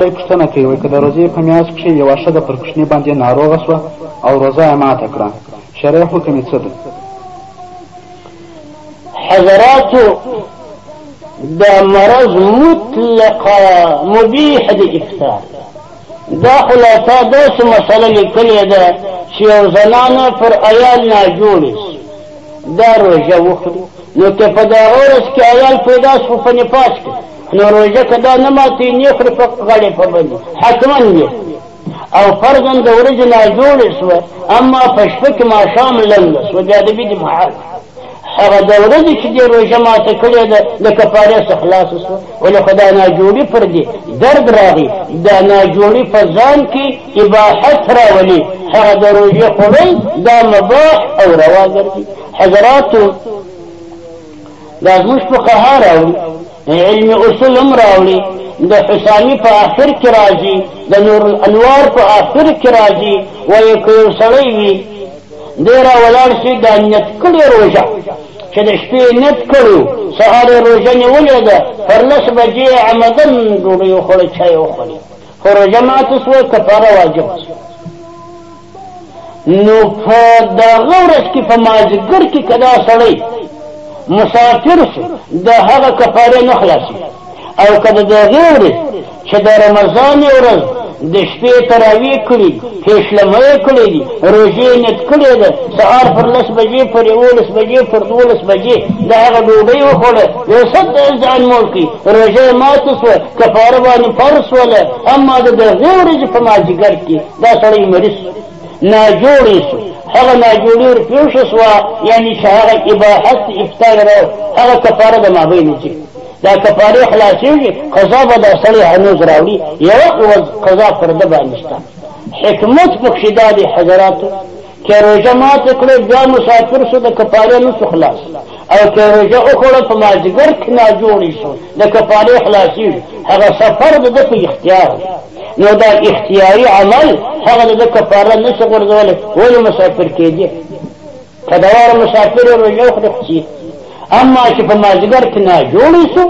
دی پوښتنه کوي، وایي که د روژې په میاشت کښې یوه ښځه پر کوشني باندې ناروغه شوه او روژه یې ماته کړه، شرعي حکم یې څه دی؟ حضراتو دا مرض مطلقا مبیح د افطار دا خلاصه داسې مسله لیکلې ده چې یو زنانه پر ایال ناجوړې شي دا روژه وخوري نو که په دغه ورځ کې ایال پیدا شو په نفاس کې نو روژه که دا نه ماتي نې خورې په غړې په بلې حتما یې او فرضاً د ورځې ناجوړې شوه اما په شپه کې ماښام لنډه شوه بیا د بیدې محل هغه د ورځې چې دې روژه ماته کړې ده له کفارې څخه خلاصه شوه ولې خو دا ناجوړي پر دې درد راغی دا ناجوړي په ځان کې اباحت راولي هغه د روژې خوړل دا مباح او روا ګرځي حضراتو دا زموږ فقها راوړي علم اصول هم راوړي د حسامي په آخر کې راځي د نور الانوار په آخر کې راځي وایي که یو سړی وي دی را ولاړ شي دا نیت کړې روژه چې د شپې نیت کړو سهار یې روژه نیولې ده پر لس بجې عمدن ډوډۍ وخوړه چای وخوړې خو روژه ماته سوه کفاره واجب سوه نو په دغه ورځ کې په مازیګر کې که دا سړی مسافر شو د هغه کفاره نه خلاصي او که د دغې ورځ چې د رمضان ورځ د شپې تراوی کړي پیشلمه کړي دي روژې نیت کړې ده سهار پر لس بجې پر یولس بجې پر دولس بجې د هغه ډوډۍ وخوړه یو سد د ځان مور کړي روژه یې ماته سوه کفاره باندې فرض سوله اما د دغې ورځې په مازدیګر کې دا سړی مریض ناجوړی سو هغه ناجوړی ور پیوش سو یعنی چې هغه اباحت افطار را هغه کفاره د مابین چې دا کفاره خلاصېږي قضا به دا سړی هنوز راوړي یو قضا پر ده باندې شته حکمت پکښې دا دی حضراتو که روژه ماته کړې بیا مسافر شو د کفارې نه شو خلاص او که روژه وخوړه په مازدیګر کې ناجوړی شو د کفارې خلاصېږي هغه سفر د ده په اختیار نو دا اختیاري عمل هغه د ده کفاره نه شي غورځولی ولې مسافر کېږي که دواره مسافر روژه وخوري خو اما چې په مازیګر کې ناجوړی شو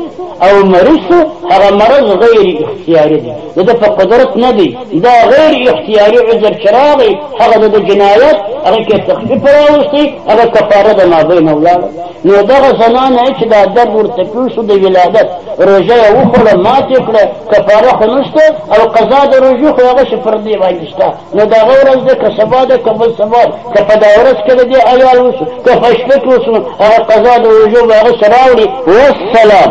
او مریض شو هغه مرض غیر اختیاري دی د ده په قدرت نه دی دا غیر اختیاري عذر چې راغی هغه د ده جنایت هغه کې تخفیف راوستي هغه کفاره د مابین ولاړه نو دغه زنانه چې دا درد ورته پیل شو د ولادت روژه یې وخوړه ماتې کړه کفاره خو نشته او قضا د روژې خو هغه شي پر دې باندې شته نو دا ورځ ده که سبا ده که بل سبا که په دا ورځ کې د دې عیال وشو که په شپه کې وشو هغه قضا د وجوب هغه سره راوړي والسلام